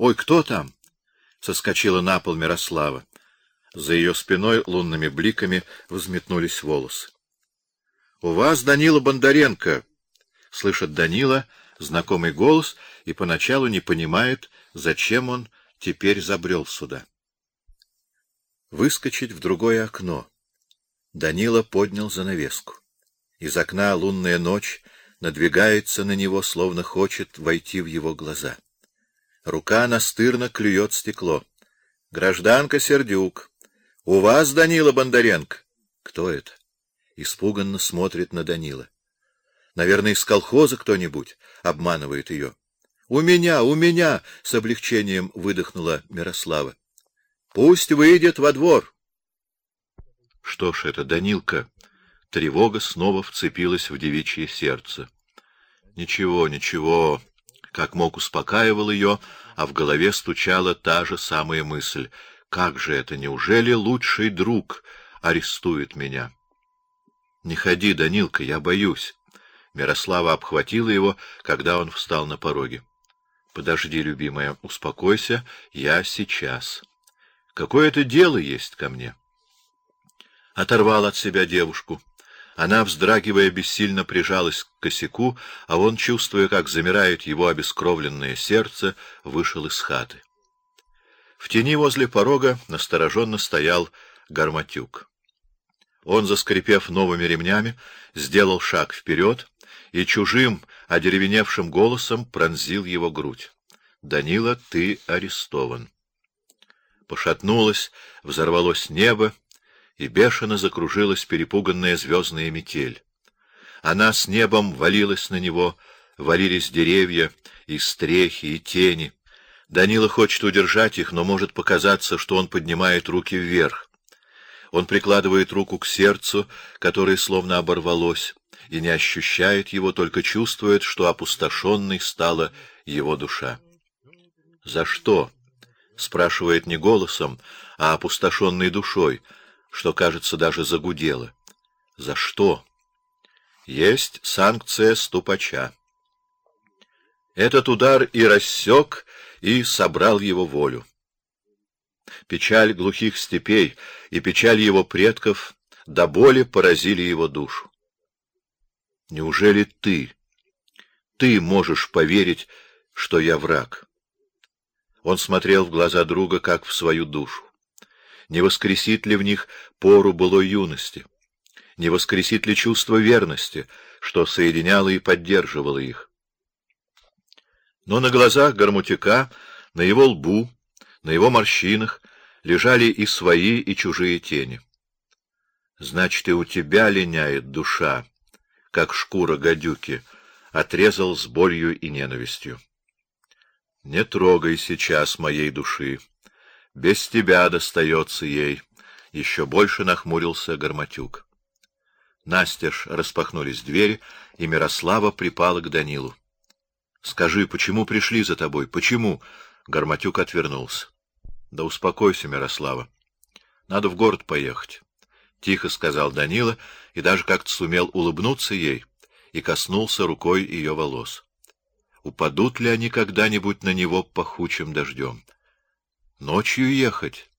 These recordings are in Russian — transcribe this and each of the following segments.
Ой, кто там? Соскочила на пол Мирослава. За ее спиной лунными бликами взметнулись волосы. — У вас Данила Бондаренко! — слышит Данила знакомый голос и поначалу не понимает, зачем он теперь забрел сюда. Выскочить в другое окно. Данила поднял занавеску. Из окна лунная ночь надвигается на него, словно хочет войти в его глаза. Рука настырно клюет стекло. Гражданка Сердюк. У вас Данила Бондаренко. Кто это? Испуганно смотрит на Данила. Наверное, из колхоза кто-нибудь обманывает ее. У меня, у меня, с облегчением выдохнула Мирослава. Пусть выйдет во двор. Что ж это, Данилка? Тревога снова вцепилась в девичье сердце. Ничего, ничего, как мог успокаивал ее, а в голове стучала та же самая мысль: как же это, неужели лучший друг арестует меня? Не ходи, Данилка, я боюсь. Мирослава обхватила его, когда он встал на пороге. Подожди, любимая, успокойся, я сейчас. Какое это дело есть ко мне? Оторвал от себя девушку. Она, вздрагивая, бессильно прижалась к косяку, а он, чувствуя, как замирает его обескровленное сердце, вышел из хаты. В тени возле порога настороженно стоял Гарматюк. Он, заскрипев новыми ремнями, сделал шаг вперед и чужим, одеревеневшим голосом пронзил его грудь. Данила, ты арестован. Пошатнулось, взорвалось небо, и бешено закружилась перепуганная звездная метель. Она с небом валилась на него, валились деревья, и стрехи, и тени. Данила хочет удержать их, но может показаться, что он поднимает руки вверх. Он прикладывает руку к сердцу, которое словно оборвалось, и не ощущает его, только чувствует, что опустошенной стала его душа. За что? спрашивает не голосом, а опустошенной душой что, кажется, даже загудело. За что? Есть санкция ступача. Этот удар и рассек, и собрал его волю. Печаль глухих степей и печаль его предков до боли поразили его душу. Неужели ты, ты можешь поверить, что я враг? Он смотрел в глаза друга, как в свою душу не воскресит ли в них пору былой юности, не воскресит ли чувство верности, что соединяло и поддерживало их. Но на глазах Гармутика, на его лбу, на его морщинах лежали и свои, и чужие тени. Значит, и у тебя линяет душа, как шкура гадюки, отрезал с болью и ненавистью. Не трогай сейчас моей души. Без тебя достается ей. Еще больше нахмурился Гарматюк. Настежь распахнулись двери, и Мирослава припала к Данилу. Скажи, почему пришли за тобой? Почему? Гарматюк отвернулся. Да успокойся, Мирослава. Надо в город поехать, тихо сказал Данила и даже как-то сумел улыбнуться ей и коснулся рукой ее волос. Упадут ли они когда-нибудь на него пахучим дождем? Ночью ехать.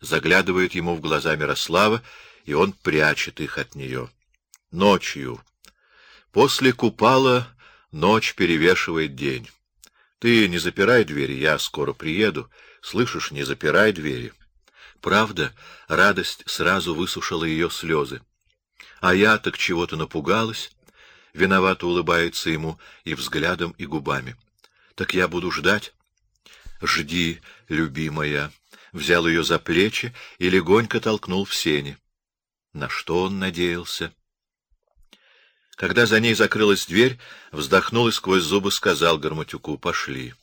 Заглядывает ему в глаза Мирослава, и он прячет их от нее. Ночью. После купала ночь перевешивает день. Ты не запирай двери, я скоро приеду. Слышишь, не запирай двери. Правда, радость сразу высушила ее слезы. А я так чего-то напугалась. Виновато улыбается ему и взглядом, и губами. Так я буду ждать. Жди, любимая, взял ее за плечи и легонько толкнул в сени. На что он надеялся? Когда за ней закрылась дверь, вздохнул и сквозь зубы сказал Гарматюку: "Пошли".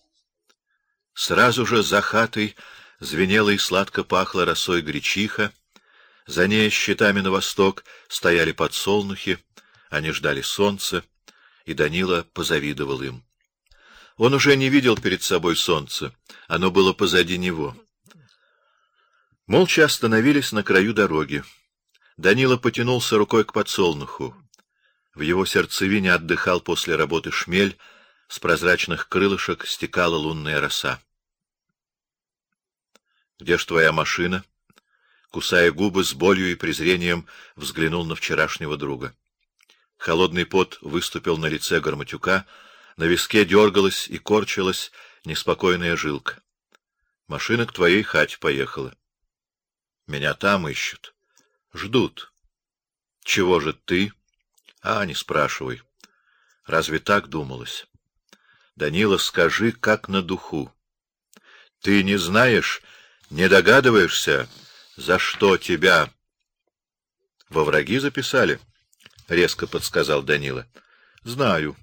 Сразу же за хатой звенела и сладко пахла росой гречиха. За ней щитами на восток стояли подсолнухи, они ждали солнца, и Данила позавидовал им. Он уже не видел перед собой солнца, оно было позади него. Молча остановились на краю дороги. Данила потянулся рукой к подсолнуху. В его сердцевине отдыхал после работы шмель, с прозрачных крылышек стекала лунная роса. Где ж твоя машина? Кусая губы с болью и презрением, взглянул на вчерашнего друга. Холодный пот выступил на лице Горматюка, на виске дергалась и корчилась неспокойная жилка. Машина к твоей хате поехала. Меня там ищут. Ждут. Чего же ты? А, не спрашивай. Разве так думалось? Данила, скажи, как на духу. Ты не знаешь, не догадываешься, за что тебя во враги записали? резко подсказал Данила. Знаю,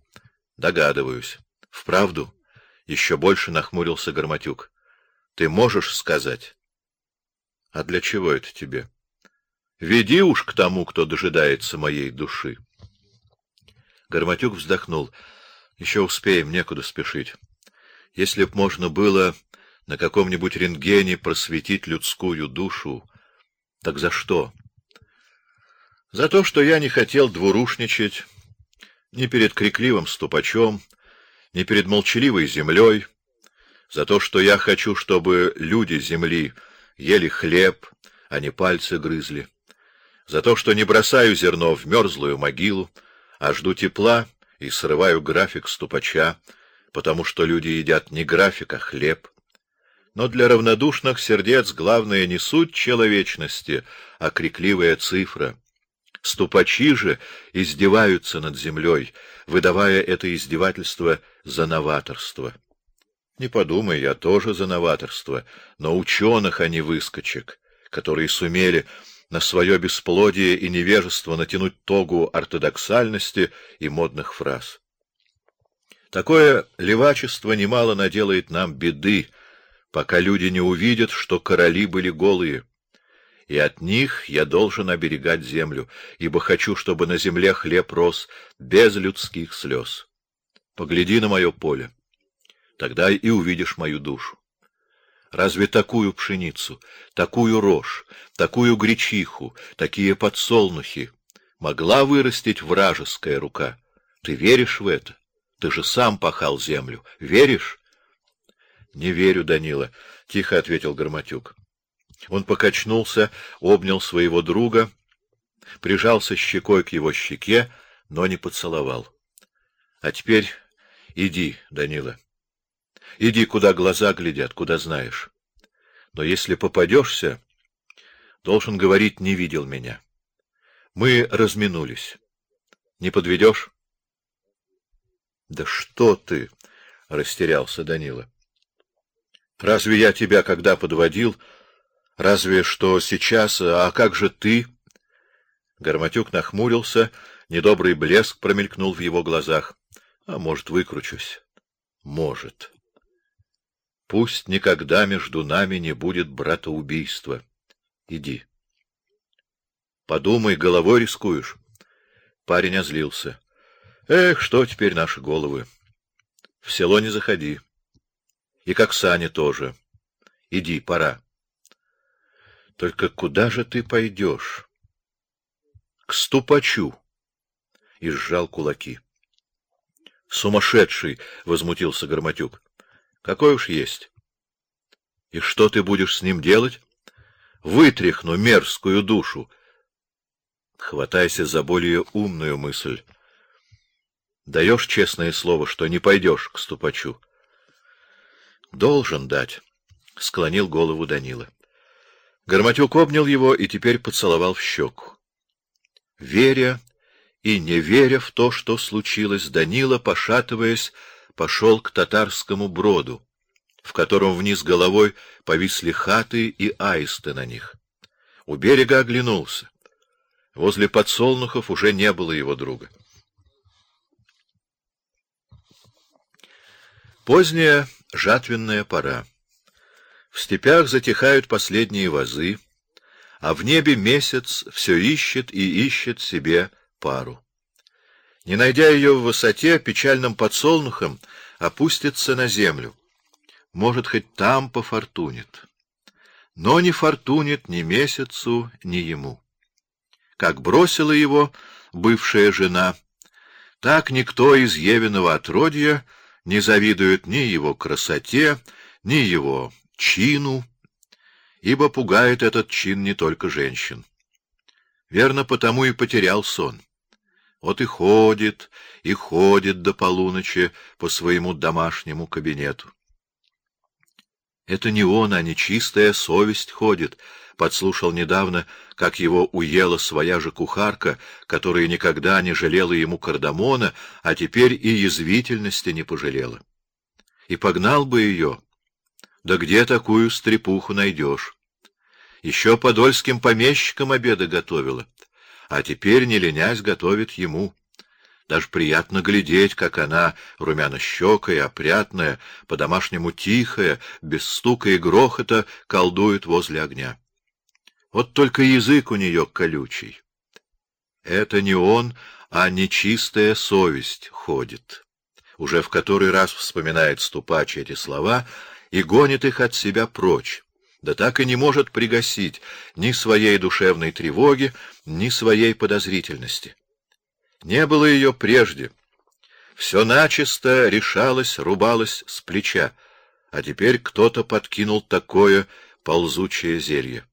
догадываюсь. Вправду? Еще больше нахмурился Горматюк. Ты можешь сказать? А для чего это тебе? Веди уж к тому, кто дожидается моей души. Горматюк вздохнул. Еще успеем, некуда спешить. Если б можно было на каком-нибудь рентгене просветить людскую душу, так за что? За то, что я не хотел двурушничать ни перед крикливым ступачом, ни перед молчаливой землей, за то, что я хочу, чтобы люди земли ели хлеб, а не пальцы грызли, за то, что не бросаю зерно в мерзлую могилу, а жду тепла и срываю график ступача, потому что люди едят не график, а хлеб. Но для равнодушных сердец главное не суть человечности, а крикливая цифра. Ступачи же издеваются над землей, выдавая это издевательство за новаторство. Не подумай, я тоже за новаторство, но ученых, а не выскочек, которые сумели на свое бесплодие и невежество натянуть тогу ортодоксальности и модных фраз. Такое левачество немало наделает нам беды, пока люди не увидят, что короли были голые. И от них я должен оберегать землю, ибо хочу, чтобы на земле хлеб рос без людских слез. Погляди на мое поле, тогда и увидишь мою душу. Разве такую пшеницу, такую рожь, такую гречиху, такие подсолнухи могла вырастить вражеская рука? Ты веришь в это? Ты же сам пахал землю. Веришь? Не верю, Данила, тихо ответил Громатюк. Он покачнулся, обнял своего друга, прижался щекой к его щеке, но не поцеловал. А теперь иди, Данила. Иди куда глаза глядят, куда знаешь. Но если попадешься, должен говорить, не видел меня. Мы разминулись. Не подведешь? Да что ты, растерялся Данила. Разве я тебя когда подводил? Разве что сейчас, а как же ты? Горматюк нахмурился, недобрый блеск промелькнул в его глазах. А может, выкручусь? Может. Пусть никогда между нами не будет братоубийства. Иди. Подумай, головой рискуешь. Парень озлился. Эх, что теперь наши головы? В село не заходи. И как Сане тоже. Иди, пора. Только куда же ты пойдешь? К ступачу. И сжал кулаки. Сумасшедший, возмутился Громатюк. Какой уж есть. И что ты будешь с ним делать? Вытряхну мерзкую душу. Хватайся за более умную мысль. Даешь честное слово, что не пойдешь к ступачу. Должен дать, склонил голову Данила. Горматюк обнял его и теперь поцеловал в щеку. Веря и не веря в то, что случилось, Данила, пошатываясь, пошел к татарскому броду, в котором вниз головой повисли хаты и аисты на них. У берега оглянулся. Возле подсолнухов уже не было его друга. Поздняя жатвенная пора. В степях затихают последние вазы, а в небе месяц все ищет и ищет себе пару. Не найдя ее в высоте, печальным подсолнухом опустится на землю. Может, хоть там пофортунит. Но не фортунит ни месяцу, ни ему. Как бросила его бывшая жена, так никто из Евиного отродья не завидует ни его красоте, ни его чину, ибо пугает этот чин не только женщин. Верно, потому и потерял сон. Вот и ходит, и ходит до полуночи по своему домашнему кабинету. Это не он, а нечистая совесть ходит, подслушал недавно, как его уела своя же кухарка, которая никогда не жалела ему кардамона, а теперь и язвительности не пожалела. И погнал бы ее. Да где такую стрепуху найдешь? Еще подольским помещикам обеды готовила, а теперь, не ленясь, готовит ему. Даже приятно глядеть, как она, румяно-щекая, опрятная, по-домашнему тихая, без стука и грохота, колдует возле огня. Вот только язык у нее колючий. Это не он, а нечистая совесть ходит. Уже в который раз вспоминает ступач эти слова и гонит их от себя прочь да так и не может пригасить ни своей душевной тревоги, ни своей подозрительности. Не было ее прежде. Все начисто решалось, рубалось с плеча, а теперь кто-то подкинул такое ползучее зелье.